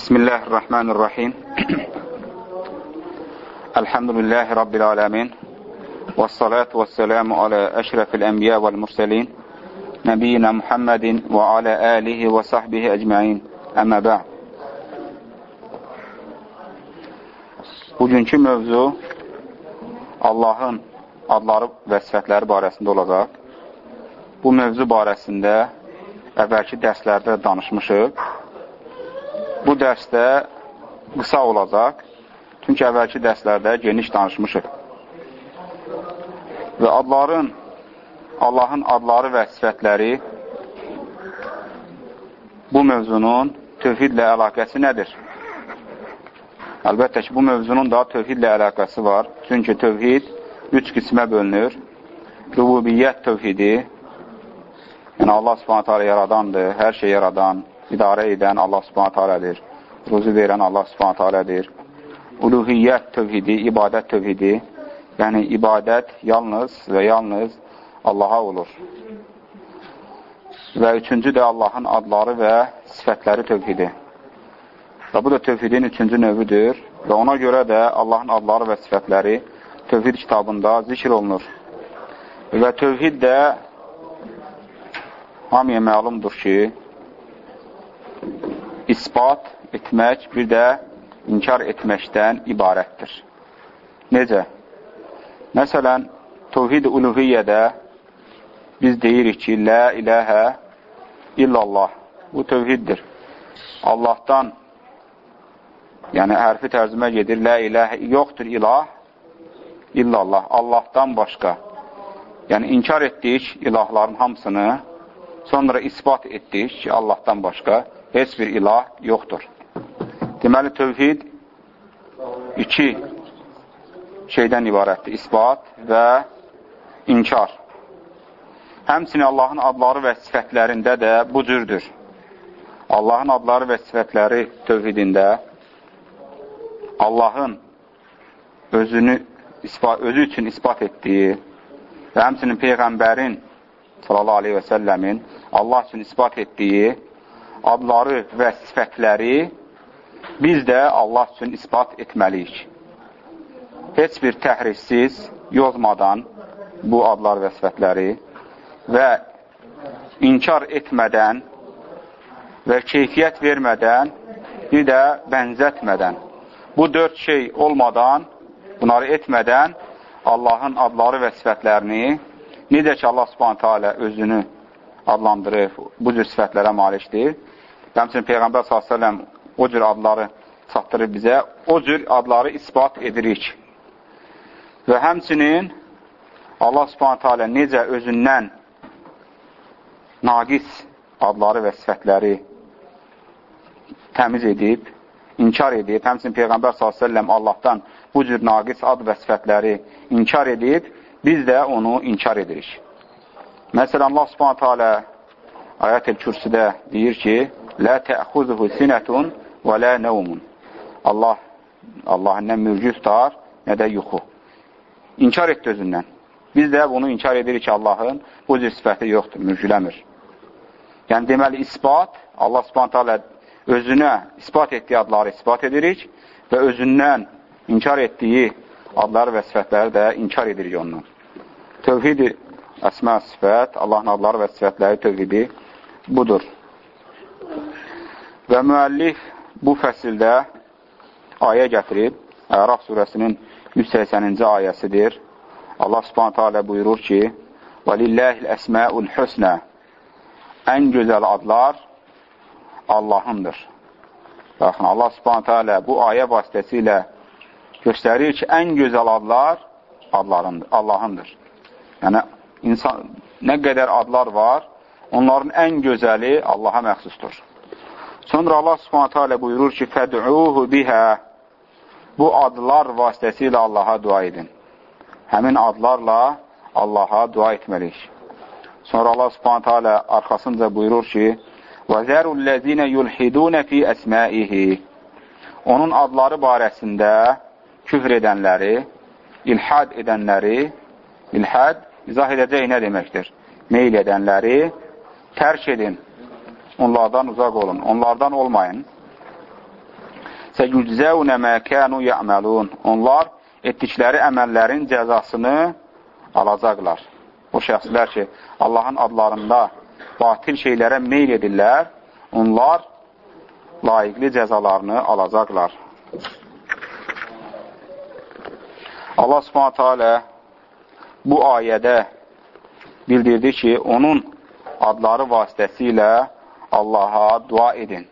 بسم الله الرحمن الرحيم الحمد لله رب العالمين والصلاة والسلام على أشرف الأنبياء والمرسلين نبينا محمد وعلى آله وصحبه أجمعين أما بعد Bugünkü mövzu Allahın adları və sifətləri barəsində olacaq. Bu mövzu barəsində əvvəlki dərslərdə danışmışıq. Bu dərsdə qısa olacaq, çünki əvvəlki dərslərdə geniş danışmışıq. Və adların, Allahın adları və sifətləri bu mövzunun tövhidlə əlaqəsi nədir? Əlbəttə ki, bu mövzunun da tövhidlə əlaqəsi var. Çünki tövhid üç qismə bölünür. Rububiyyət tövhidi, yəni Allah subhanət hələ yaradandır, hər şey yaradan, idarə edən Allah subhanət hələdir, ruzu verən Allah subhanət hələdir. Uluhiyyət tövhidi, ibadət tövhidi, yəni ibadət yalnız və yalnız Allaha olur. Və üçüncü də Allahın adları və sifətləri tövhidi. Və bu da tövhidin üçüncü növüdür və ona görə də Allahın adları və sifətləri tövhid kitabında zikr olunur. Və tövhid də hamıya məlumdur ki, ispat etmək, bir də inkar etməkdən ibarətdir. Necə? Məsələn, tövhid uluhiyyədə biz deyirik ki, Lə iləhə illallah. Bu tövhiddir. Allahdan, yəni hərfi tərcümə gedir, Lə iləhə, yoxdur ilah, illallah, Allahdan başqa. Yəni, inkar etdik ilahların hamısını, sonra ispat etdik ki, Allahdan başqa heç bir ilah yoxdur. Deməli, tövhid iki şeydən ibarətdir, ispat və inkar. Həmçinin Allahın adları və sifətlərində də bu cürdür. Allahın adları və sifətləri tövhidində Allahın özünü ispat, özü üçün ispat etdiyi və həmçinin Peyğəmbərin sallallahu aleyhi və səlləmin Allah üçün ispat etdiyi adları və sifətləri biz də Allah üçün ispat etməliyik. Heç bir təhrifsiz, yozmadan bu adlar və sifətləri və inkar etmədən və keyfiyyət vermədən, bir də bənzətmədən. Bu dörd şey olmadan, bunları etmədən Allahın adları və sifətlərini, necə ki, Allah subhanətə alə özünü adlandırır, bu cür sifətlərə malikdir. Həmçinin Peyğəmbər s.ə.v o cür adları çatdırır bizə, o cür adları ispat edirik. Və həmçinin Allah subhanətə alə necə özündən naqis adları və sifətləri təmiz edib, inkar edib, həmçinin Peyğəmbər s.ə.v Allahdan bu cür naqis ad və sifətləri inkar edib, biz də onu inkar edirik. Məsələn, Allah subhanətə alə ayət-el kürsüdə deyir ki, Lə təxuzuhu sinətun və lə nəumun. Allah, Allah nə mürgü tutar, nə də yuxu. İnkar etdi özündən. Biz də bunu inkar edirik ki, Allahın bu cür sifəti yoxdur, mürgüləmir. Yəni, deməli, ispat, Allah subhanətə alə özünə ispat etdiyi adları ispat edirik və özündən inkar etdiyi adları və sifətləri də inkar edirik ondan. Tövhidi əsmə sifət, Allahın adları və sifətləri tövhidi budur. Və müəllif bu fəsildə ayə gətirib, Əraf surəsinin 180-ci ayəsidir. Allah subhanətə alə buyurur ki, وَلِلَّهِ الْأَسْمَاءُ الْحُسْنَى Ən gözəl adlar Allahındır. Baxın, Allah subhanətə alə bu ayə vasitəsilə göstərir ki, ən gözəl adlar adlarındır, Allahındır. Yəni, insan, nə qədər adlar var, onların ən gözəli Allaha məxsusdur. Sonra Allah subhanətə alə buyurur ki, fəd'uhu bihə bu adlar vasitəsilə Allaha dua edin. Həmin adlarla Allaha dua etməliyik. Sonra Allah subhanətə alə arxasınca buyurur ki, وَذَرُوا الَّذِينَ يُلْحِدُونَ فِي أَسْمَائِهِ Onun adları barəsində küfr edənləri, ilhad edənləri, ilhad izah edəcək nə deməkdir? Meyl edənləri tərk edin, onlardan uzaq olun, onlardan olmayın. Səyuczəvnə mə kənu yə'məlun. Onlar etdikləri əməllərin cəzasını alacaqlar. O şəxslər ki, Allahın adlarında batil şeylərə meyl edirlər, onlar layiqli cəzalarını alacaqlar. Allah subhanətə alə bu ayədə bildirdi ki, onun adları vasitəsilə Allaha dua edin.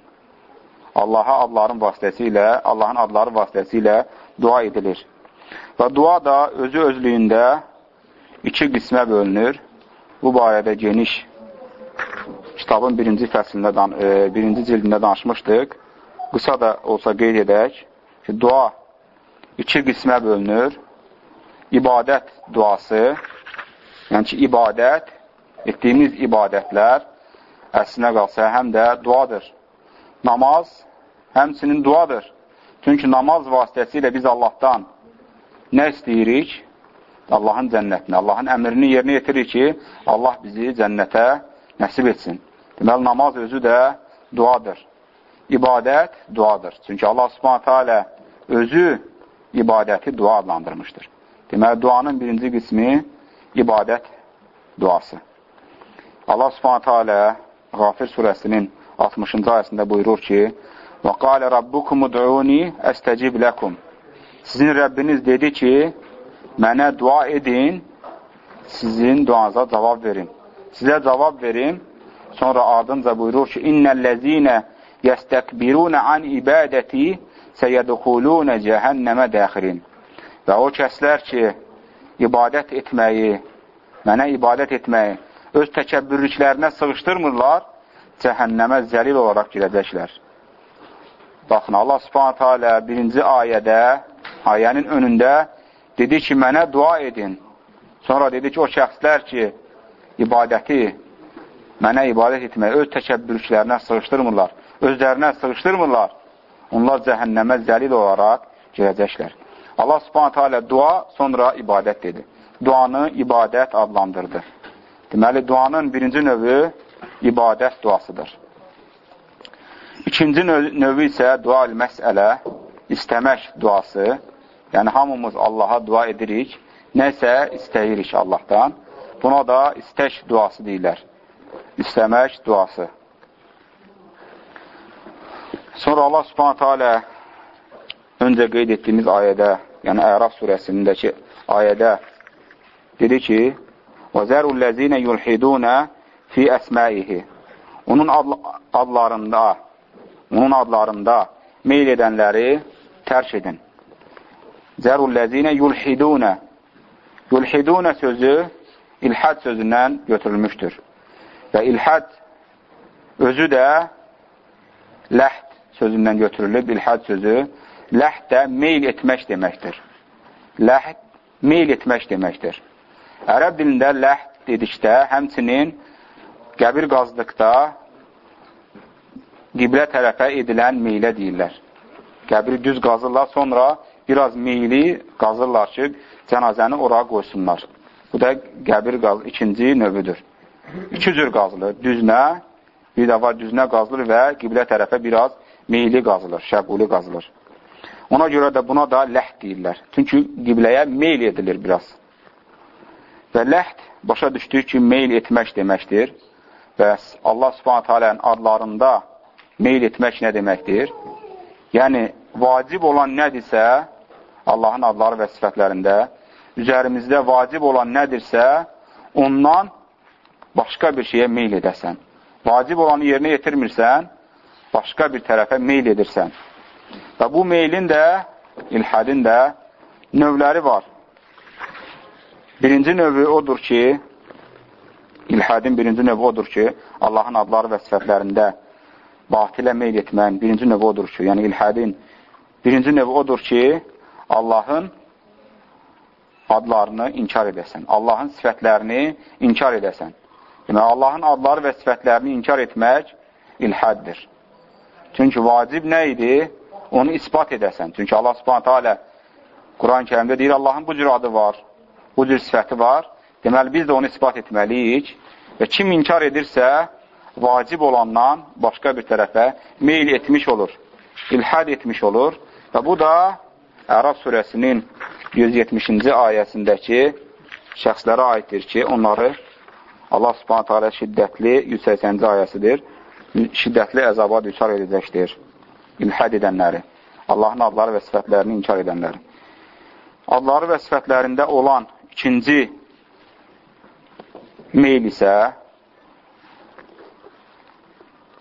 Allaha adların vasitəsilə, Allahın adları vasitəsilə dua edilir. Və dua da özü özlüyündə iki qismə bölünür. Bu barədə geniş kitabın birinci fəslində, e, birinci cildində danışmışdıq. Qısa da olsa qeyd edək ki, dua iki qismə bölünür. İbadət duası, yəni ki, ibadət, etdiyimiz ibadətlər əslinə qalsa həm də duadır. Namaz həmsinin duadır. Çünki namaz vasitəsilə biz Allahdan nə istəyirik? Allahın cənnətini, Allahın əmrini yerinə yetiririk ki, Allah bizi cənnətə nəsib etsin. Deməli, namaz özü də duadır. İbadət duadır. Çünki Allah subhanətə alə özü ibadəti dua adlandırmışdır. Deməli, duanın birinci qismi ibadət duası. Allah subhanətə alə Qafir surəsinin 60-cı ayəsində buyurur ki, Və qalə rabbukum ud'uni əstəcib ləkum. Sizin Rəbbiniz dedi ki, mənə dua edin, sizin duanıza cavab verin. Sizə cavab verin, sonra ardınca buyurur ki, İnnəl-ləzinə yəstəkbirunə an ibadəti səyədxulunə cəhənnəmə dəxirin. Və o kəslər ki, ibadət etməyi, mənə ibadət etməyi öz təkəbbürlüklərinə sığışdırmırlar, cəhənnəmə zəlil olaraq girəcəklər. Baxın, Allah subhanətə alə birinci ayədə, ayənin önündə dedi ki, mənə dua edin. Sonra dedi ki, o şəxslər ki, ibadəti, mənə ibadət etməyi öz təkəbbürlüklərinə sığışdırmırlar, özlərinə sığışdırmırlar, onlar cəhənnəmə zəlil olaraq girəcəklər. Allah subhanətə alə dua, sonra ibadət dedi. Duanı ibadət adlandırdı. Deməli, duanın birinci növü ibadət duasıdır. İkinci növü isə dual məsələ, istəmək duası. Yəni, hamımız Allaha dua edirik, nəsə istəyirik Allahdan. Buna da istək duası deyilər. İstəmək duası. Sonra Allah subhanətə alə öncə qeyd etdiyimiz ayədə, yəni Əraf surəsindəki ayədə dedi ki, Və zərulləzinə yulhidunə fi əsməihi. Onun adlarında, onun adlarında meyl edənləri tərk edin. Zərulləzinə yulhidunə. Yulhidunə sözü ilhad sözündən götürülmüşdür. Və ilhad özü də ləhd sözündən götürülüb. İlhad sözü ləhd də meyl etmək deməkdir. Ləhd meyl etmək deməkdir. Ərəb dilində ləhd dedikdə, həmçinin qəbir qazdıqda qiblə tərəfə edilən meylə deyirlər. Qəbri düz qazırlar, sonra biraz meyli qazırlar ki, cənazəni ora qoysunlar. Bu da qəbir qaz ikinci növüdür. İki cür qazılır. Düznə, bir də var düznə qazılır və qiblə tərəfə biraz meyli qazılır, şəbuli qazılır. Ona görə də buna da ləhd deyirlər. Çünki qibləyə meyl edilir biraz. Və ləhd başa düşdük ki, meyl etmək deməkdir. Və Allah subhanət alənin adlarında meyl etmək nə deməkdir? Yəni, vacib olan nədirsə, Allahın adları və sifətlərində, üzərimizdə vacib olan nədirsə, ondan başqa bir şeyə meyl edəsən. Vacib olanı yerinə yetirmirsən, başqa bir tərəfə meyl edirsən. Və bu meylin də, ilhədin də növləri var. Birinci növü odur ki, ilhədin birinci növü odur ki, Allahın adları və sifətlərində batilə meyl etmənin birinci növü odur ki, yəni ilhədin birinci növü odur ki, Allahın adlarını inkar edəsən, Allahın sifətlərini inkar edəsən. Demək, Allahın adları və sifətlərini inkar etmək ilhəddir. Çünki vacib nə idi? Onu ispat edəsən. Çünki Allah subhanətə alə Quran-ı kərimdə deyir, Allahın bu cür adı var, bu cür sifəti var. Deməli, biz də onu ispat etməliyik və kim inkar edirsə, vacib olandan başqa bir tərəfə meyl etmiş olur. ilhad etmiş olur. Və bu da Ərab surəsinin 170-ci ayəsindəki şəxslərə aiddir ki, onları Allah subhanətə alə şiddətli 180-ci ayəsidir, şiddətli əzaba düçar edəcəkdir. İlhad edənləri, Allahın adları və sifətlərini inkar edənləri. Adları və sifətlərində olan ikinci meyl isə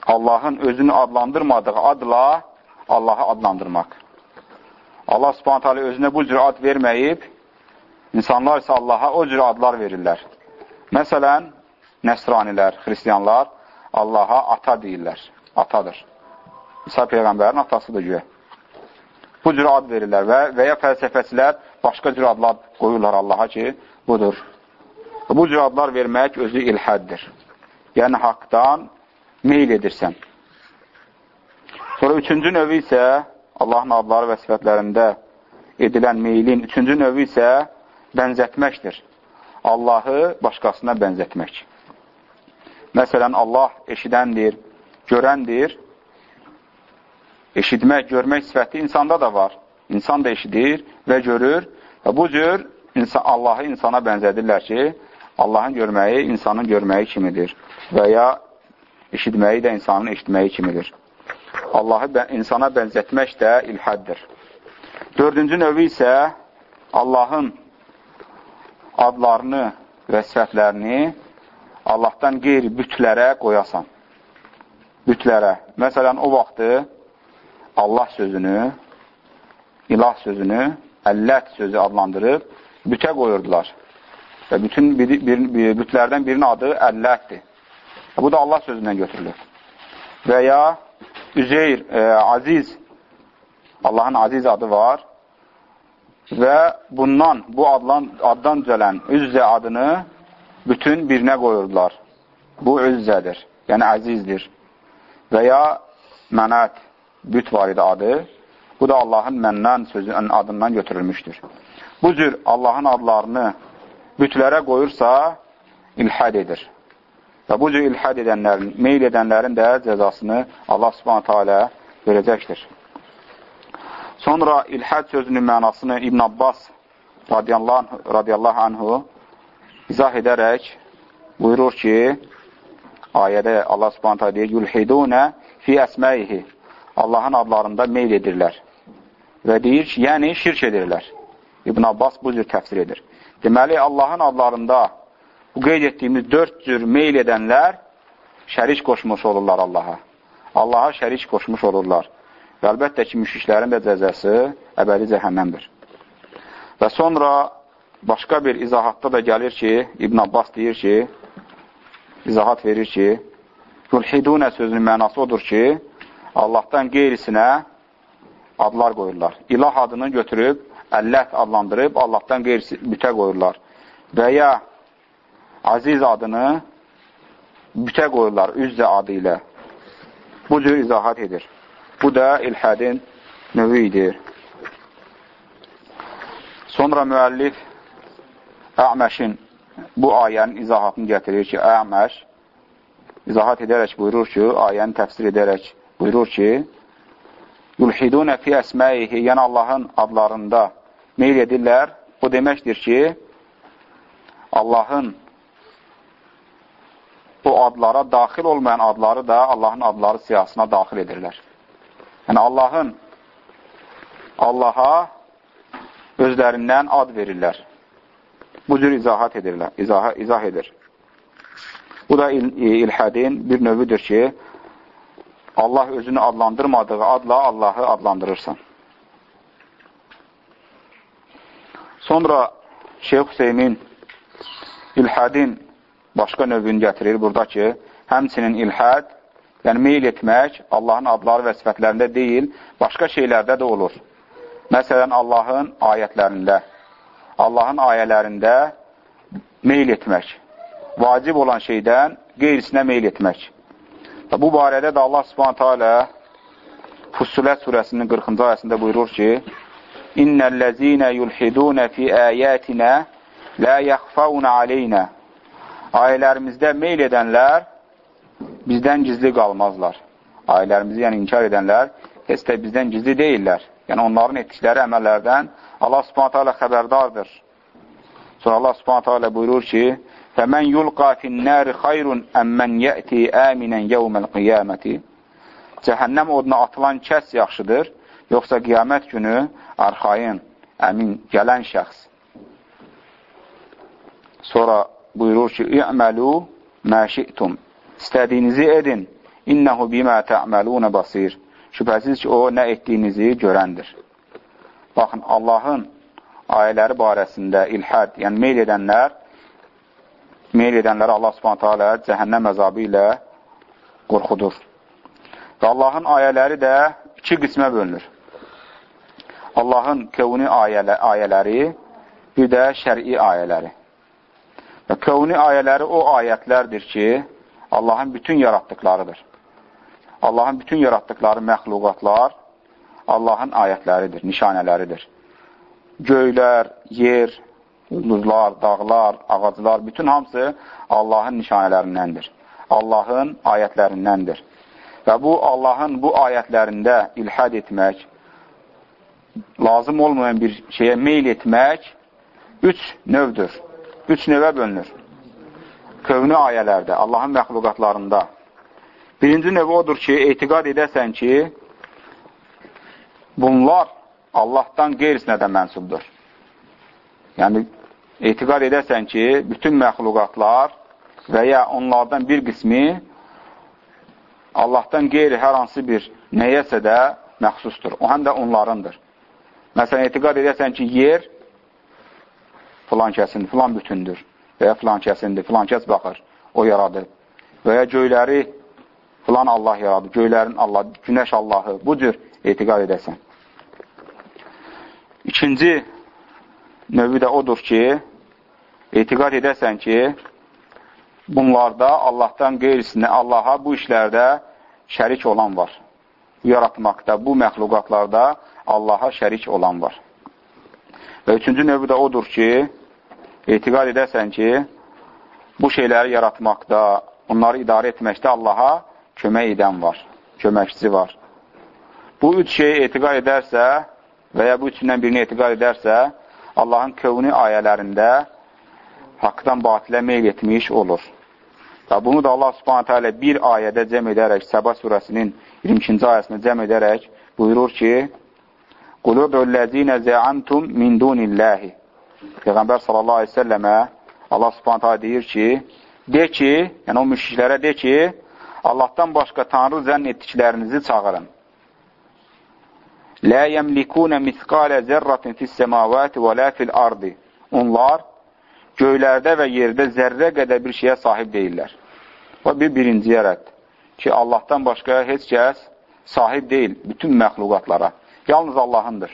Allahın özünü adlandırmadığı adla Allahı adlandırmaq. Allah subhanət hələ özünə bu cür ad verməyib, insanlar isə Allaha o cür adlar verirlər. Məsələn, nəsranilər, xristiyanlar Allaha ata deyirlər. Atadır. İsa Peyğəmbərin atasıdır güya. Bu cür ad verirlər və, və ya fəlsəfəçilər başqa cür adlar qoyurlar Allaha ki, budur. Bu cür adlar vermək özü ilhəddir. Yəni, haqdan meyl edirsən. Sonra üçüncü növü isə Allahın adları və sifətlərində edilən meylin üçüncü növü isə bənzətməkdir. Allahı başqasına bənzətmək. Məsələn, Allah eşidəndir, görəndir. Eşitmək, görmək sifəti insanda da var. İnsan da eşidir və görür. Və bu cür insan, Allahı insana bənzədirlər ki, Allahın görməyi insanın görməyi kimidir. Və ya eşitməyi də insanın eşitməyi kimidir. Allahı insana bənzətmək də ilhəddir. Dördüncü növü isə Allahın adlarını və sifətlərini Allahdan qeyri bütlərə qoyasan. Bütlərə. Məsələn, o vaxtı Allah sözünü, ilah sözünü, əllət sözü adlandırıb bütə qoyurdular. Və bütün bir, bir, bir, bütlərdən birinin adı əllətdir. Bu da Allah sözündən götürülür. Və ya Üzeyr, e, Aziz, Allahın Aziz adı var və bundan, bu adlan, addan düzələn Üzzə adını bütün birinə qoyurdular. Bu Üzzədir, yəni Əzizdir. Və ya Mənət, büt var idi adı. Bu da Allahın məndən sözünün adından götürülmüşdür. Bu cür Allahın adlarını bütlərə qoyursa, ilhad edir. Və bu cür ilhad edənlərin, meyl edənlərin də cəzasını Allah subhanətə alə verəcəkdir. Sonra ilhad sözünün mənasını İbn Abbas radiyallahu, radiyallahu anhu izah edərək buyurur ki, ayədə Allah subhanətə deyir, yulhidunə fi əsməyihi Allahın adlarında meyl edirlər. Və deyir ki, yəni şirk edirlər. İbn Abbas bu cür təfsir edir. Deməli, Allahın adlarında bu qeyd etdiyimiz dörd cür meyl edənlər şərik qoşmuş olurlar Allaha. Allaha şərik qoşmuş olurlar. Və əlbəttə ki, müşriklərin də cəzəsi əbədi cəhənnəmdir. Və sonra başqa bir izahatda da gəlir ki, İbn Abbas deyir ki, izahat verir ki, Yulhidunə sözünün mənası odur ki, Allahdan qeyrisinə adlar qoyurlar. İlah adını götürüb, əllət adlandırıb, Allahdan qeyrisi bütə qoyurlar. Və ya Aziz adını bütə qoyurlar Üzzə adı ilə. Bu cür izahat edir. Bu da ilhədin növü idi. Sonra müəllif Əməşin bu ayənin izahatını gətirir ki, Əməş izahat edərək buyurur ki, ayəni təfsir edərək buyurur ki, Yulhidunə fi əsməyihi, yəni Allahın adlarında meyl edirlər. Bu deməkdir ki, Allahın o adlara daxil olmayan adları da Allahın adları siyasına daxil edirlər. Yəni, Allahın Allaha özlərindən ad verirlər. Bu cür izahat edirlər, izah, izah edir. Bu da il, ilhədin bir növüdür ki, Allah özünü adlandırmadığı adla Allahı adlandırırsan. Sonra Şeyh Hüseynin ilhədin başqa növünü gətirir burada ki, həmçinin ilhəd, yəni meyl etmək Allahın adları və sifətlərində deyil, başqa şeylərdə də olur. Məsələn, Allahın ayətlərində, Allahın ayələrində meyl etmək, vacib olan şeydən qeyrisinə meyl etmək. Və bu barədə də Allah subhanətə alə Fussulət surəsinin 40-cı ayəsində buyurur ki, İnnəl-ləzinə yulhidunə fi əyətinə lə yəxfəunə aleynə Ayələrimizdə meyl edənlər bizdən gizli qalmazlar. Ayələrimizi yəni inkar edənlər heç də bizdən gizli deyirlər. Yəni, onların etdikləri əməllərdən Allah subhanətə alə xəbərdardır. Sonra Allah subhanətə alə buyurur ki, فَمَنْ يُلْقَى فِي النَّارِ خَيْرٌ أَمَّنْ يَأْتِي آمِنًا يَوْمَ الْقِيَامَةِ Cəhənnəm oduna atılan kəs yaxşıdır, yoxsa qiyamət günü arxayın, əmin, gələn şəxs. Sonra buyurur ki, İ'məlu məşi'tum. İstədiyinizi edin. İnnəhu bimə tə'məlunə basir. Şübhəsiz ki, o nə etdiyinizi görəndir. Baxın, Allahın ayələri barəsində ilhad, yəni meyl edənlər, meyl edənləri Allah subhanətə alə cəhənnəm əzabı ilə qorxudur. Və Allahın ayələri də iki qismə bölünür. Allahın kevni ayələ, ayələri, bir də şəri ayələri. Və kevni ayələri o ayətlərdir ki, Allahın bütün yaratdıqlarıdır. Allahın bütün yaratdıqları məxluqatlar Allahın ayətləridir, nişanələridir. Göylər, yer, ulduzlar, dağlar, ağaclar, bütün hamısı Allahın nişanələrindəndir. Allahın ayətlərindəndir. Və bu, Allahın bu ayətlərində ilhad etmək, lazım olmayan bir şeyə meyl etmək üç növdür üç növə bölünür. Kövnü ayələrdə, Allahın məxluqatlarında. Birinci növü odur ki, etiqad edəsən ki, bunlar Allahdan qeyrisinə də mənsubdur. Yəni, etiqad edəsən ki, bütün məxluqatlar və ya onlardan bir qismi Allahdan qeyri hər hansı bir nəyəsə də məxsusdur. O həm də onlarındır. Məsələn, etiqad edəsən ki, yer filan kəsindir, filan bütündür və ya filan kəsindir, filan kəs baxır, o yaradıb. Və ya göyləri filan Allah yaradıb, göylərin Allah, günəş Allahı, bu cür etiqad edəsən. İkinci növü də odur ki, etiqad edəsən ki, bunlarda Allahdan qeyrisinə, Allaha bu işlərdə şərik olan var. Bu yaratmaqda, bu məxluqatlarda Allaha şərik olan var. Və üçüncü növü də odur ki, etiqad edəsən ki, bu şeyləri yaratmaqda, onları idarə etməkdə Allaha kömək edən var, köməkçisi var. Bu üç şeyi etiqad edərsə və ya bu üçündən birini etiqad edərsə, Allahın kövni ayələrində haqdan batilə meyl etmiş olur. Və bunu da Allah subhanətə alə bir ayədə cəm edərək, Səba surəsinin 22-ci ayəsində cəm edərək buyurur ki, Quludul-ləzinə zəantum min dunilləhi Peyğəmbər sallallahu aleyhi səlləmə Allah subhanətə deyir ki, de ki, yəni o müşriklərə de ki, Allahdan başqa tanrı zənn etdiklərinizi çağırın. Lə yəmlikunə misqalə zərratin fissəmavəti və lə fil ardi. Onlar göylərdə və yerdə zərrə qədər bir şeyə sahib deyirlər. Və bir birinciyə rədd ki, Allahdan başqa heç kəs sahib deyil bütün məxluqatlara. Yalnız Allahındır.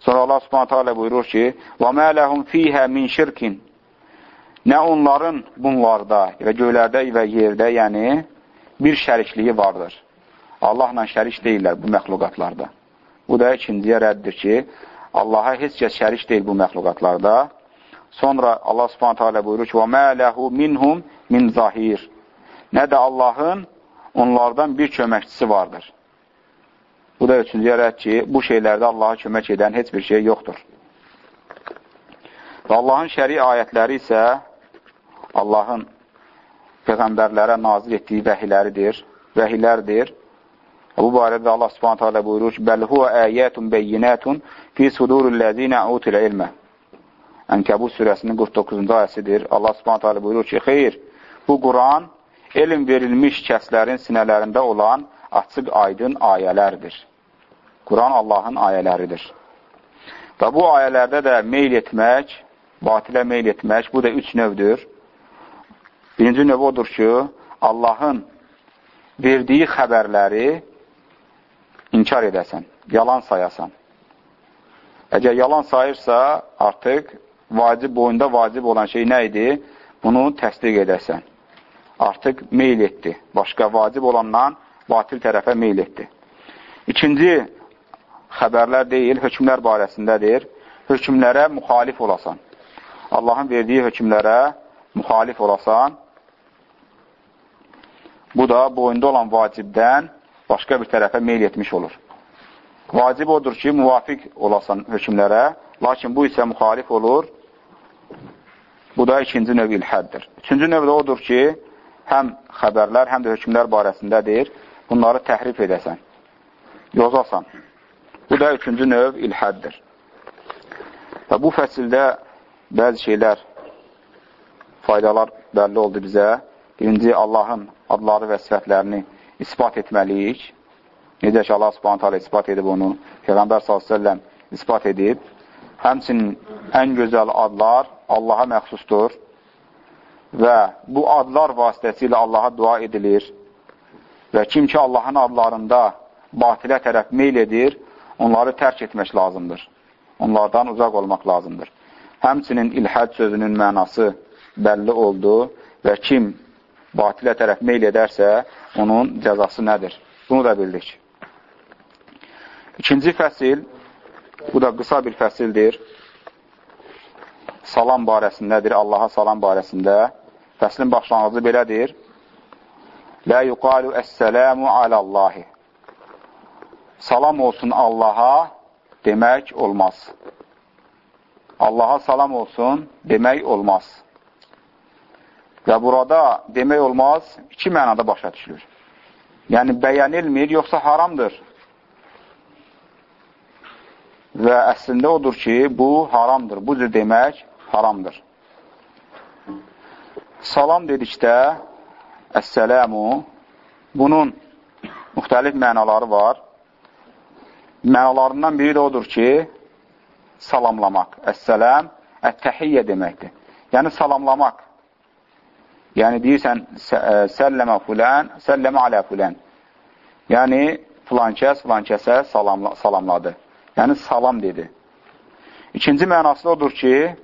Sonra Allah subhanətə alə buyurur ki, وَمَا لَهُمْ فِيهَا مِنْ شِرْكٍ Nə onların bunlarda və göylərdə və yerdə, yəni bir şərikliyi vardır. Allahla şərik deyirlər bu məxluqatlarda. Bu da ikinciyə rəddir ki, Allaha heç kəs şərik deyil bu məxluqatlarda. Sonra Allah Subhanahu taala buyurur ki: "Və mə lehu minhum min zahir." Nə də Allahın onlardan bir köməkçisi vardır. Bu da üçün deyərək ki, bu şeylərdə Allaha kömək edən heç bir şey yoxdur. Və Allahın şəri ayətləri isə Allahın peyğəmbərlərə nazil etdiyi vəhiləridir, vəhilərdir. Bu barədə Allah Subhanahu taala buyurur ki: "Bəl huwa ayatun bayyinatun fi suduril ladzina utul ilma." Ənkəbut surəsinin 49-cu ayəsidir. Allah subhanətə alə buyurur ki, xeyr, bu Quran elm verilmiş kəslərin sinələrində olan açıq aydın ayələrdir. Quran Allahın ayələridir. Və bu ayələrdə də meyl etmək, batilə meyl etmək, bu da üç növdür. Birinci növ odur ki, Allahın verdiyi xəbərləri inkar edəsən, yalan sayasan. Əgər yalan sayırsa, artıq vacib boyunda vacib olan şey nə idi? Bunu təsdiq edəsən. Artıq meyl etdi. Başqa vacib olandan batil tərəfə meyl etdi. İkinci xəbərlər deyil, hökmlər barəsindədir. Hökmlərə müxalif olasan. Allahın verdiyi hökmlərə müxalif olasan. Bu da boyunda olan vacibdən başqa bir tərəfə meyl etmiş olur. vacib odur ki, müvafiq olasan hökmlərə, lakin bu isə müxalif olur. Bu da ikinci növ ilhəddir. Üçüncü növ də odur ki, həm xəbərlər, həm də hökmlər barəsindədir. Bunları təhrif edəsən, yozasan. Bu da üçüncü növ ilhəddir. Və bu fəsildə bəzi şeylər, faydalar bəlli oldu bizə. Birinci, Allahın adları və sifətlərini ispat etməliyik. Necə ki, Allah subhanət hala ispat edib onu, Peyğəmbər s.ə.v ispat edib. Həmçinin ən gözəl adlar Allaha məxsusdur və bu adlar vasitəsilə Allaha dua edilir və kim ki Allahın adlarında batilə tərəf meyl edir, onları tərk etmək lazımdır. Onlardan uzaq olmaq lazımdır. Həmçinin ilhəd sözünün mənası bəlli oldu və kim batilə tərəf meyl edərsə, onun cəzası nədir? Bunu da bildik. İkinci fəsil, bu da qısa bir fəsildir. Salam barəsindədir, Allaha salam barəsində. Fəslin başlanğıcı belədir. Lə yuqalu əssəlamu aləllahi. Salam olsun Allaha demək olmaz. Allaha salam olsun demək olmaz. Və burada demək olmaz, iki mənada başa düşülür. Yəni, bəyənilmir, yoxsa haramdır. Və əslində odur ki, bu haramdır. Bu cür demək haramdır. Salam dedikdə, əssələmu, bunun müxtəlif mənaları var. Mənalarından biri də odur ki, salamlamaq. Əssələm, ət-təhiyyə deməkdir. Yəni, salamlamaq. Yəni deyirsən səlləmə fulən, səlləmə alə fulən. Yəni filan kəs filan kəsə salamla, salamladı. Yəni salam dedi. İkinci mənası odur ki,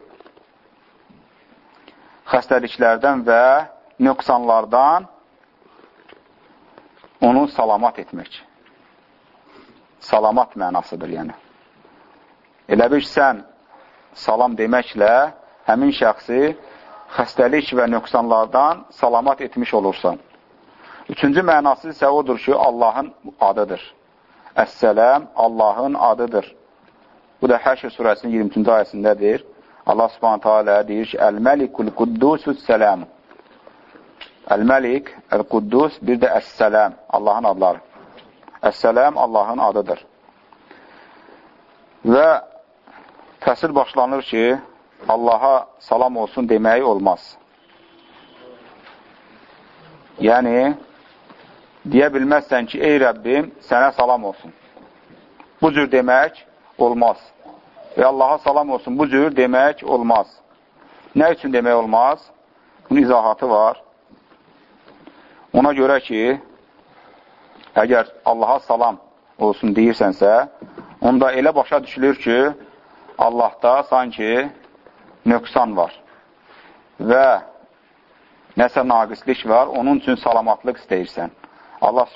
xəstəliklərdən və nöqsanlardan onu salamat etmək. Salamat mənasıdır, yəni. Elə bir sən salam deməklə həmin şəxsi xəstəlik və nöqsanlardan salamat etmiş olursan. Üçüncü mənası isə odur ki, Allahın adıdır. Əssələm Allahın adıdır. Bu da Həşr surəsinin 23-cü ayəsindədir. Allah subhanətə alə deyir ki, Əl-Məlikul Quddusus sələm. Əl-Məlik, Əl-Quddus, bir də Əs-Sələm, Allahın adları. Əs-Sələm Allahın adıdır. Və fəsil başlanır ki, Allaha salam olsun demək olmaz. Yəni, deyə bilməzsən ki, ey Rəbbim, sənə salam olsun. Bu cür demək olmaz. Və Allaha salam olsun, bu cür demək olmaz. Nə üçün demək olmaz? Bunun izahatı var. Ona görə ki, əgər Allaha salam olsun deyirsənsə, onda elə başa düşülür ki, Allahda sanki nöqsan var və nəsə naqislik var, onun üçün salamatlıq istəyirsən. Allah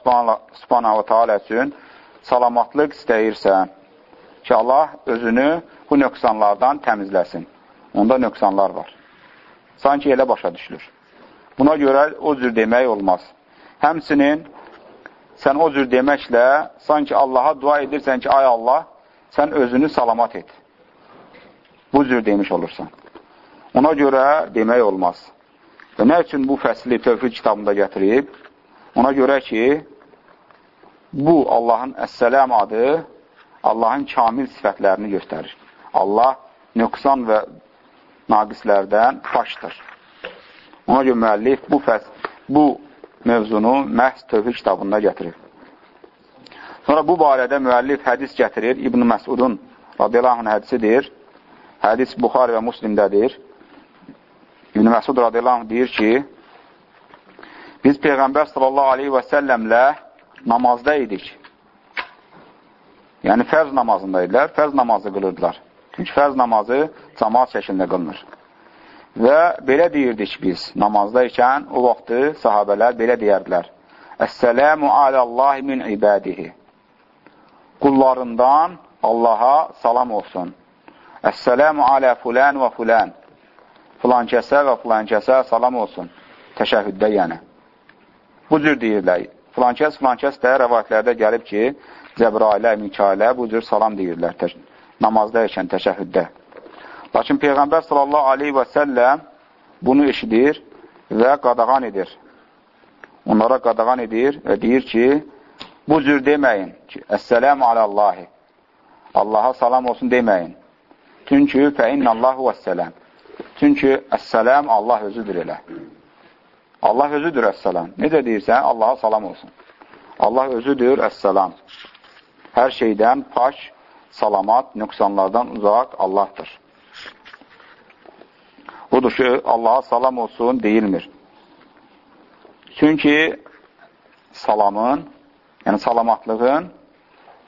subhanahu teala üçün salamatlıq istəyirsən ki, Allah özünü bu nöqsanlardan təmizləsin. Onda nöqsanlar var. Sanki elə başa düşülür. Buna görə o cür demək olmaz. Həmsinin sən o cür deməklə sanki Allaha dua edirsən ki, ay Allah, sən özünü salamat et. Bu cür demiş olursan. Ona görə demək olmaz. Və nə üçün bu fəsli tövhid kitabında gətirib? Ona görə ki, bu Allahın əssələm adı Allahın kamil sifətlərini göstərir. Allah nöqsan və naqislərdən başdır. Ona görə müəllif bu, fəs, bu mövzunu məhz tövhid kitabında gətirir. Sonra bu barədə müəllif hədis gətirir. İbn Məsudun radiyallahu anh hədisidir. Hədis Buxar və Muslimdədir. İbn Məsud radiyallahu anh deyir ki, biz Peyğəmbər sallallahu aleyhi və səlləmlə namazda idik. Yəni, fərz namazında idilər, fərz namazı qılırdılar. Çünki fərz namazı cəmaat şəklində qılınır. Və belə deyirdik biz, namazda ikən o vaxtı sahabələr belə deyərdilər. Əssəlamu aləllahi min ibadihi. Qullarından Allaha salam olsun. Əssəlamu alə fulən və fulən filan kəsə və filan kəsə salam olsun. Təşəhhüddə yəni. Bu cür deyirlər. Filan kəs, filan kəs də rəvayətlərdə gəlib ki, Cəbrailə, Mikailə bu cür salam deyirlər tə namazda ikən təşəhhüddə. Lakin Peyğəmbər sallallahu aleyhi və səlləm bunu eşidir və qadağan edir. Onlara qadağan edir və deyir ki, bu cür deməyin ki, Əssəlamu aləllahi. Allaha salam olsun deməyin. Çünki fəinnəllahu vəssələm. Çünki əssələm Allah özüdür elə. Allah özüdür əssəlam. Necə deyirsən, Allaha salam olsun. Allah özüdür əssəlam. Hər şeydən paş, salamat, nöqsanlardan uzaq Allahdır. Budur ki, Allaha salam olsun deyilmir. Çünki salamın, yəni salamatlığın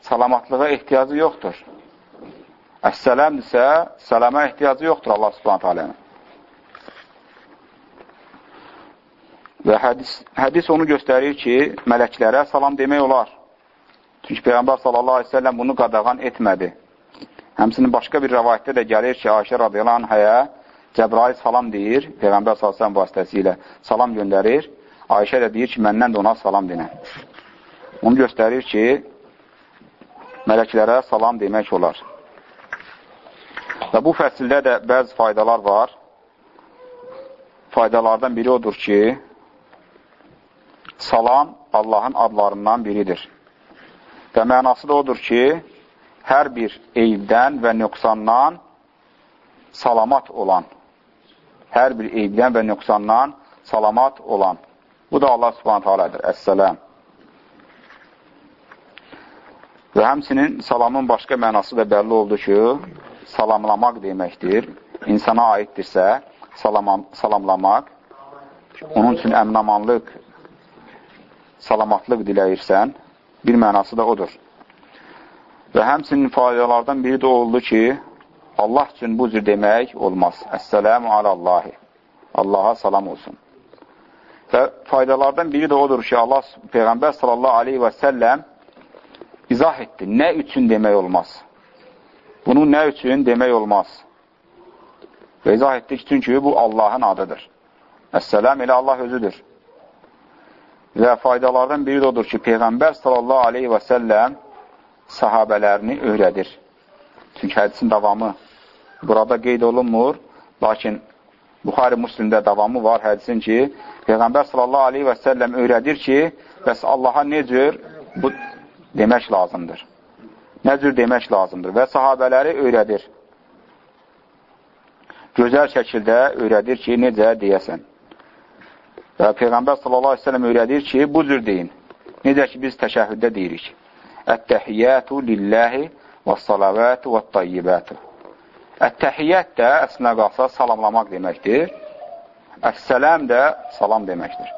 salamatlığa ehtiyacı yoxdur. Əssələmdirsə, sələmə ehtiyacı yoxdur Allah subhanət alənin. Və hədis, hədis onu göstərir ki, mələklərə salam demək olar. Çünki Peyğəmbər sallallahu aleyhi ve sellem bunu qadağan etmədi. Həmsinin başqa bir rəvayətdə də gəlir ki, Ayşə radiyallahu anhəyə Cəbrail salam deyir, Peyğəmbər sallallahu aleyhi vasitəsilə salam göndərir. Ayşə də deyir ki, məndən də ona salam denə. Onu göstərir ki, mələklərə salam demək olar. Və bu fəsildə də bəzi faydalar var. Faydalardan biri odur ki, salam Allahın adlarından biridir. Və mənası da odur ki, hər bir eyibdən və nöqsandan salamat olan, hər bir eyibdən və nöqsandan salamat olan. Bu da Allah subhanət alədir. Əssələm. Və həmsinin salamın başqa mənası da bəlli oldu ki, salamlamaq deməkdir. İnsana aiddirsə, salam salamlamaq, onun üçün əminamanlıq salamatlıq diləyirsən, bir mənası da odur. Və həmsinin faydalardan biri də oldu ki, Allah üçün bu cür demək olmaz. Əssəlamu aləllahi. Allaha salam olsun. Və faydalardan biri də odur ki, Allah Peyğəmbər sallallahu aleyhi və səlləm izah etdi. Nə üçün demək olmaz? Bunu nə üçün demək olmaz? Və izah etdik, çünki bu Allahın adıdır. Əssəlam elə Allah özüdür. Və faydalardan biri də odur ki, Peyğəmbər sallallahu aleyhi və səlləm sahabələrini öyrədir. Çünki hədisin davamı burada qeyd olunmur, lakin Buxari Müslimdə davamı var hədisin ki, Peyğəmbər sallallahu aleyhi və səlləm öyrədir ki, bəs Allaha necür bu demək lazımdır. Nə cür demək lazımdır və sahabələri öyrədir. Gözəl şəkildə öyrədir ki, necə deyəsən. Və Peyğəmbər sallallahu əleyhi və səlləm öyrədir ki, bu cür deyin. Necə ki biz təşəhhüddə deyirik. Ət-təhiyyatu lillahi və-salavatu və-tayyibatu. Ət-təhiyyət də əslində qalsa salamlamaq deməkdir. Əs-səlam də salam deməkdir.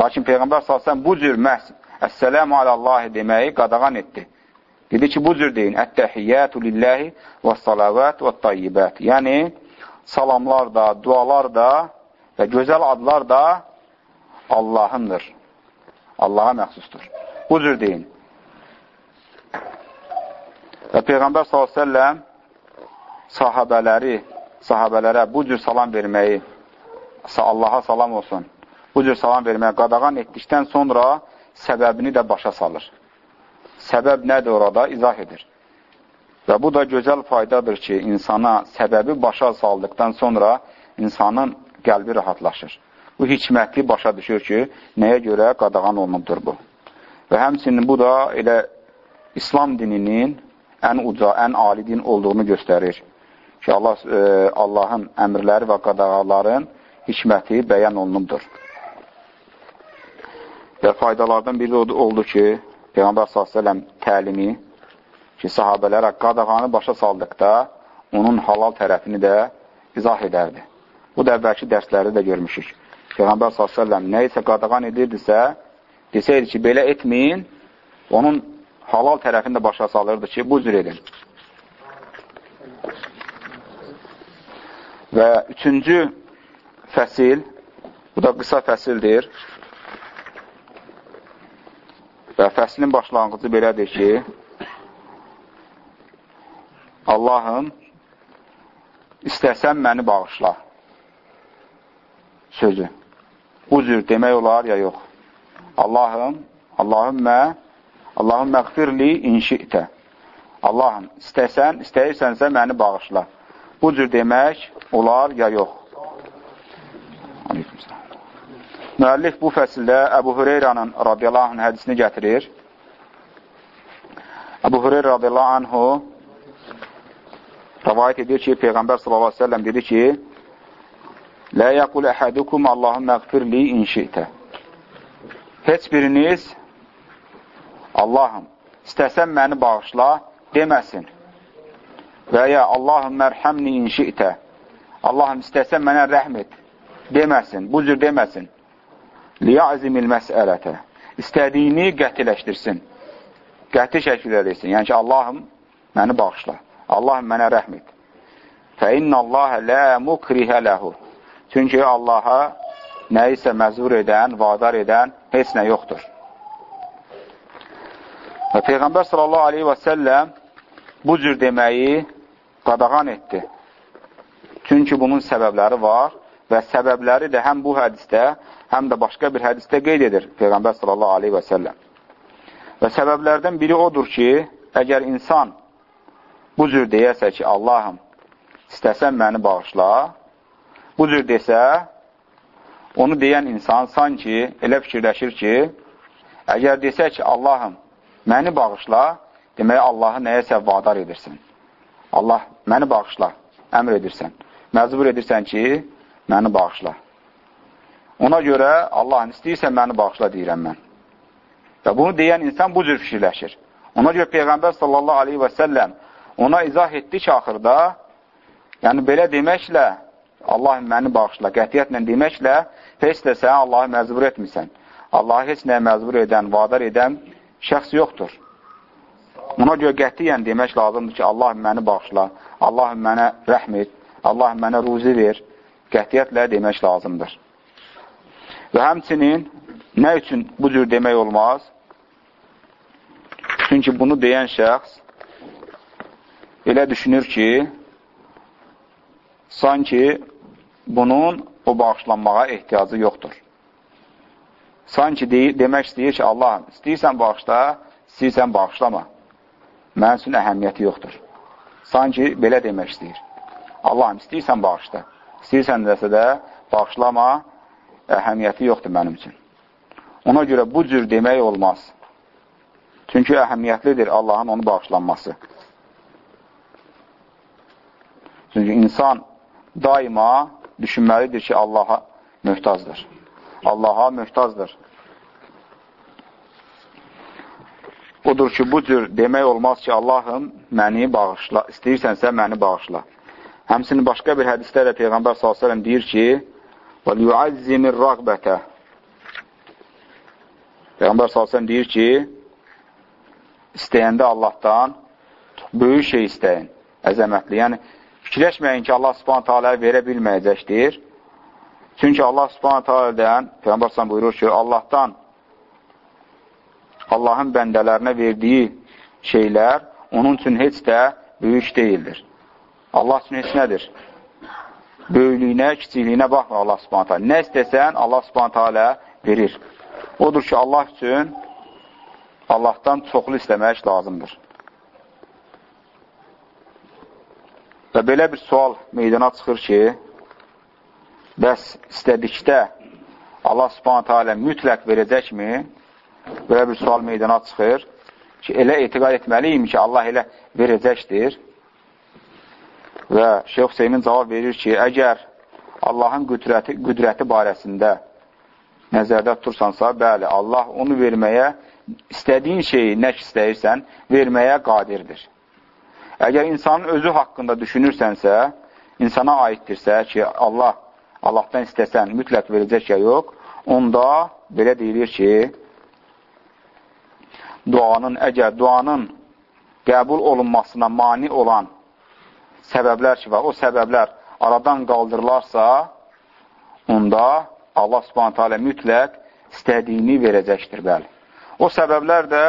Lakin Peyğəmbər sallallahu əleyhi və səlləm bu cür məhz Əs-səlamu aləllahi deməyi qadağan etdi. Dedi ki, bu cür deyin. Ət-təhiyyatu lillahi və-salavatu və-tayyibat. Yəni salamlar da, dualar da Və gözəl adlar da Allahındır. Allaha məxsusdur. Bu cür deyin. Və Peyğəmbər s.ə.v sahabələri, sahabələrə bu cür salam verməyi, Allaha salam olsun, bu cür salam verməyə qadağan etdikdən sonra səbəbini də başa salır. Səbəb nədir orada? İzah edir. Və bu da gözəl faydadır ki, insana səbəbi başa saldıqdan sonra insanın qəlbi rahatlaşır. Bu hikmətli başa düşür ki, nəyə görə qadağan olunubdur bu. Və həmçinin bu da elə İslam dininin ən uca, ən ali din olduğunu göstərir. Ki, Allah, e, Allahın əmrləri və qadağaların hikməti bəyan olunubdur. Və faydalardan biri oldu ki, Peyğəmbər s.ə.v təlimi ki, sahabələrə qadağanı başa saldıqda onun halal tərəfini də izah edərdi. Bu da əvvəlki dərsləri də görmüşük. Peyğəmbər s.ə.v nə isə qadağan edirdisə, desəydi ki, belə etməyin, onun halal tərəfini də başa salırdı ki, bu cür edin. Və üçüncü fəsil, bu da qısa fəsildir. Və fəslin başlanğıcı belədir ki, Allahım, istəsən məni bağışla sözü. Bu cür demək olar ya yox. Allahım, Allahümmə Allahümmə qfirli inşi'tə. Allahım, istəsən, istəyirsənsə məni bağışla. Bu cür demək olar ya yox. Müəllif bu fəsildə Əbu Hüreyranın radiyallahu anh hədisini gətirir. Əbu Hüreyra radiyallahu anhu rəvayət edir ki, Peyğəmbər sallallahu aleyhi ve sellem dedi ki, Lə yəqul əhədukum Allahümmə qfirli inşi'tə. Heç biriniz Allahım, istəsən məni bağışla, deməsin. Və ya Allahım mərhəmni inşi'tə. Allahım, istəsən mənə rəhm et, deməsin, bu cür deməsin. Liyazimil məsələtə. İstədiyini qətiləşdirsin. Qəti şəkildə desin. Yəni ki, Allahım, məni bağışla. Allahım, mənə rəhm et. Fə innəlləhə lə mukrihə ləhu. Çünki Allaha nəyisə məzvur edən, vadar edən heç nə yoxdur. Və Peyğəmbər sallallahu aleyhi və səlləm bu cür deməyi qadağan etdi. Çünki bunun səbəbləri var və səbəbləri də həm bu hədisdə, həm də başqa bir hədisdə qeyd edir Peyğəmbər sallallahu aleyhi və səlləm. Və səbəblərdən biri odur ki, əgər insan bu cür deyəsə ki, Allahım, istəsən məni bağışla, bu cür desə, onu deyən insan sanki elə fikirləşir ki, əgər desə ki, Allahım, məni bağışla, demək Allahı nəyəsə vadar edirsən. Allah, məni bağışla, əmr edirsən. Məcbur edirsən ki, məni bağışla. Ona görə Allahın istəyirsən məni bağışla deyirəm mən. Və bunu deyən insan bu cür fikirləşir. Ona görə Peyğəmbər sallallahu aleyhi və səlləm ona izah etdi ki, axırda, yəni belə deməklə, Allahım məni bağışla, qətiyyətlə deməklə, heç də sən Allahı məcbur etmirsən. Allahı heç nəyə məcbur edən, vadar edən şəxs yoxdur. Ona görə qətiyyən demək lazımdır ki, Allah məni bağışla, Allah mənə rəhm et, Allah mənə ruzi ver, qətiyyətlə demək lazımdır. Və həmçinin nə üçün bu cür demək olmaz? Çünki bunu deyən şəxs elə düşünür ki, sanki bunun o bağışlanmağa ehtiyacı yoxdur. Sanki deyir, demək istəyir ki, Allah, istəyirsən bağışla, istəyirsən bağışlama. Mənim üçün əhəmiyyəti yoxdur. Sanki belə demək istəyir. Allahım, istəyirsən bağışla. İstəyirsən desə də bağışlama, əhəmiyyəti yoxdur mənim üçün. Ona görə bu cür demək olmaz. Çünki əhəmiyyətlidir Allahın onu bağışlanması. Çünki insan daima düşünməlidir ki, Allaha möhtazdır. Allaha möhtazdır. Odur ki, bu cür demək olmaz ki, Allahım məni bağışla, istəyirsənsə məni bağışla. Həmsinin başqa bir hədisdə də Peyğəmbər s.ə.v deyir ki, وَلْيُعَزِّمِ الرَّغْبَةə Peyğəmbər s.ə.v deyir ki, istəyəndə Allahdan böyük şey istəyin, əzəmətli. Yəni, fikirləşməyin ki, Allah subhanətə alə verə bilməyəcəkdir. Çünki Allah subhanətə alədən, Peyğəmbər s.ə.v buyurur ki, Allahdan Allahın bəndələrinə verdiyi şeylər onun üçün heç də böyük deyildir. Allah üçün heç nədir? Böyüklüyünə, kiçikliyinə baxmır Allah subhanətə. Nə istəsən, Allah subhanətə verir. Odur ki, Allah üçün Allahdan çoxlu istəmək lazımdır. Və belə bir sual meydana çıxır ki, bəs istədikdə Allah subhanətə alə mütləq verəcəkmi? belə bir sual meydana çıxır ki, elə etiqad etməliyim ki, Allah elə verəcəkdir. Və Şeyh Hüseymin cavab verir ki, əgər Allahın qüdrəti, qüdrəti barəsində nəzərdə tutursansa, bəli, Allah onu verməyə, istədiyin şeyi, nə istəyirsən, verməyə qadirdir. Əgər insanın özü haqqında düşünürsənsə, insana aiddirsə ki, Allah, Allahdan istəsən mütləq verəcək ya yox, onda belə deyilir ki, duanın, əgər duanın qəbul olunmasına mani olan səbəblər ki, var, o səbəblər aradan qaldırılarsa, onda Allah subhanətə alə mütləq istədiyini verəcəkdir, bəli. O səbəblər də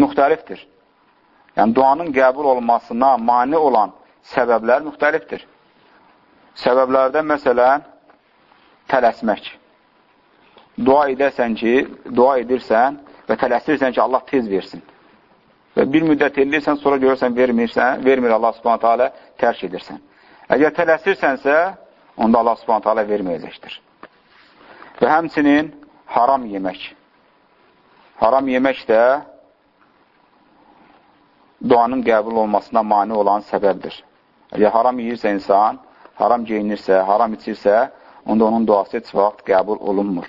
müxtəlifdir. Yəni, duanın qəbul olmasına mani olan səbəblər müxtəlifdir. Səbəblərdə, məsələn, tələsmək. Dua edəsən ki, dua edirsən, və tələsirsən ki, Allah tez versin. Və bir müddət eləyirsən, sonra görürsən, vermirsən, vermir Allah subhanətə alə, tərk edirsən. Əgər tələsirsənsə, onda Allah subhanətə alə verməyəcəkdir. Və həmçinin haram yemək. Haram yemək də duanın qəbul olmasına mani olan səbəbdir. Əgər haram yiyirsə insan, haram geyinirsə, haram içirsə, onda onun duası heç vaxt qəbul olunmur.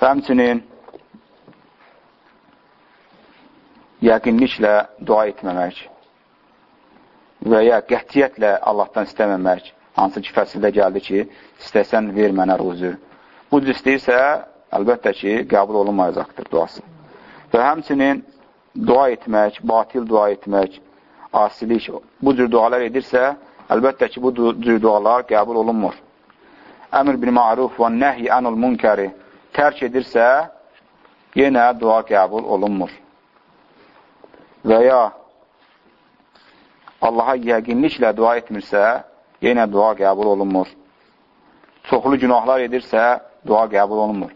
Və həmçinin yəqinliklə dua etməmək və ya qətiyyətlə Allahdan istəməmək, hansı ki, fəsildə gəldi ki, istəsən ver mənə ruzu. Bu cür istəyirsə, əlbəttə ki, qəbul olunmayacaqdır duası. Və həmçinin dua etmək, batil dua etmək, asilik, bu cür dualar edirsə, əlbəttə ki, bu cür dualar qəbul olunmur. Əmr bil ma'ruf və nəhy anul munkəri tərk edirsə, yenə dua qəbul olunmur və ya Allaha yəqinliklə dua etmirsə, yenə dua qəbul olunmur. Çoxlu günahlar edirsə, dua qəbul olunmur.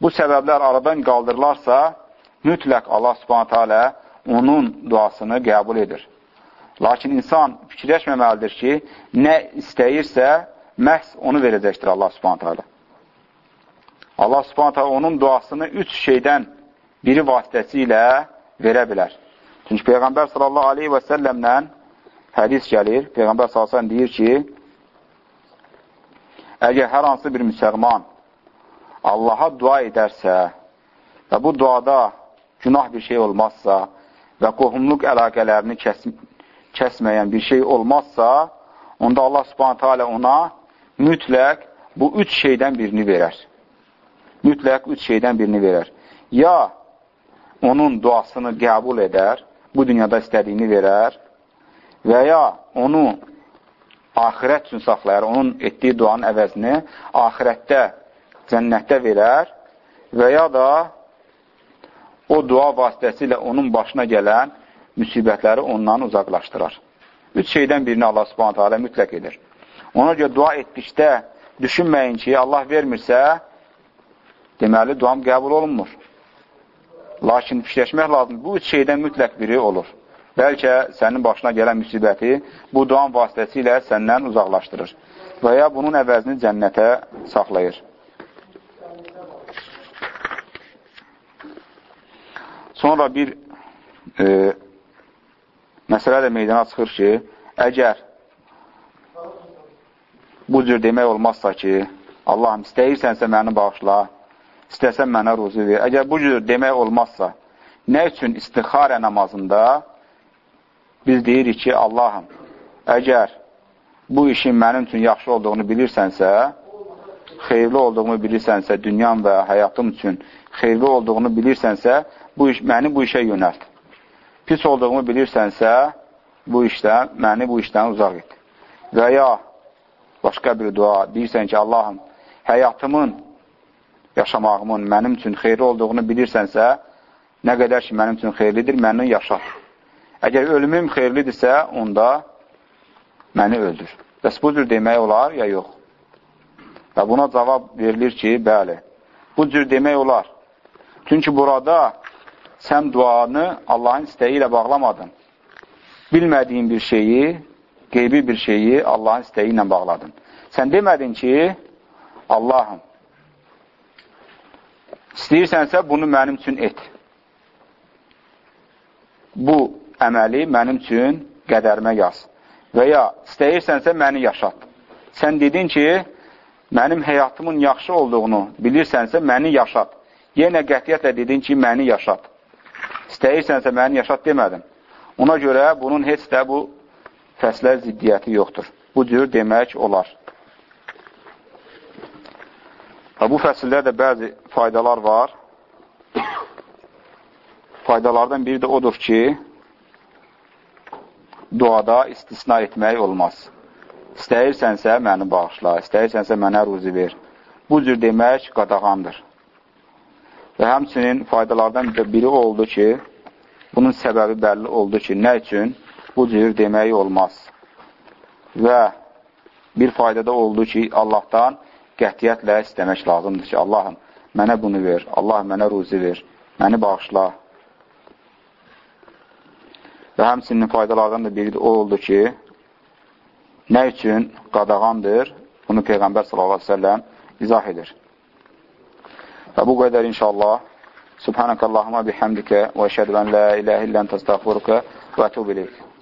Bu səbəblər aradan qaldırılarsa, mütləq Allah subhanətə alə onun duasını qəbul edir. Lakin insan fikirləşməməlidir ki, nə istəyirsə, məhz onu verəcəkdir Allah subhanətə alə. Allah subhanətə onun duasını üç şeydən biri vasitəsilə verə bilər. Çünki Peyğəmbər sallallahu aleyhi və səlləmlə hədis gəlir. Peyğəmbər sallallahu deyir ki, əgər hər hansı bir müsəlman Allaha dua edərsə və bu duada günah bir şey olmazsa və qohumluq əlaqələrini kəs kəsməyən bir şey olmazsa, onda Allah subhanətə alə ona mütləq bu üç şeydən birini verər. Mütləq üç şeydən birini verər. Ya onun duasını qəbul edər, bu dünyada istədiyini verər və ya onu axirət üçün saxlayar, onun etdiyi duanın əvəzini axirətdə, cənnətdə verər və ya da o dua vasitəsilə onun başına gələn müsibətləri ondan uzaqlaşdırar. Üç şeydən birini Allah subhanətə alə mütləq edir. Ona görə dua etdikdə düşünməyin ki, Allah vermirsə, deməli, duam qəbul olunmur. Lakin fikirləşmək lazımdır. Bu üç şeydən mütləq biri olur. Bəlkə sənin başına gələn müsibəti bu duan vasitəsilə səndən uzaqlaşdırır və ya bunun əvəzini cənnətə saxlayır. Sonra bir e, məsələ də meydana çıxır ki, əgər bu cür demək olmazsa ki, Allahım istəyirsənsə məni bağışla, istəsən mənə ruzu ver. Əgər bu cür demək olmazsa, nə üçün istixarə namazında biz deyirik ki, Allahım, əgər bu işin mənim üçün yaxşı olduğunu bilirsənsə, xeyirli olduğumu bilirsənsə, dünyam və həyatım üçün xeyirli olduğunu bilirsənsə, bu iş, məni bu işə yönəlt. Pis olduğumu bilirsənsə, bu işdən, məni bu işdən uzaq et. Və ya başqa bir dua, deyirsən ki, Allahım, həyatımın yaşamağımın mənim üçün xeyri olduğunu bilirsənsə, nə qədər ki, mənim üçün xeyirlidir, məni yaşat. Əgər ölümüm xeyirlidirsə, onda məni öldür. Bəs bu cür demək olar, ya yox? Və buna cavab verilir ki, bəli, bu cür demək olar. Çünki burada sən duanı Allahın istəyi ilə bağlamadın. Bilmədiyin bir şeyi, qeybi bir şeyi Allahın istəyi ilə bağladın. Sən demədin ki, Allahım, İstəyirsənsə, bunu mənim üçün et. Bu əməli mənim üçün qədərimə yaz. Və ya istəyirsənsə, məni yaşat. Sən dedin ki, mənim həyatımın yaxşı olduğunu bilirsənsə, məni yaşat. Yenə qətiyyətlə dedin ki, məni yaşat. İstəyirsənsə, məni yaşat demədin. Ona görə bunun heç də bu fəslə ziddiyyəti yoxdur. Bu cür demək olar. Və bu fəsildə də bəzi faydalar var. Faydalardan biri də odur ki, duada istisna etmək olmaz. İstəyirsənsə məni bağışla, istəyirsənsə mənə ruzi ver. Bu cür demək qadağandır. Və həmçinin faydalardan biri oldu ki, bunun səbəbi bəlli oldu ki, nə üçün bu cür demək olmaz. Və bir fayda da oldu ki, Allahdan qətiyyətlə istəmək lazımdır ki, Allahım, mənə bunu ver, Allah mənə ruzi ver. məni bağışla. Və həmsinin faydalardan da biri o oldu ki, nə üçün qadağandır, bunu Peyğəmbər s.ə.v izah edir. Və bu qədər inşallah. Subhanəkəllahumma bihamdikə və şəhədən la iləhə illən təstəğfurukə və etub iləyik.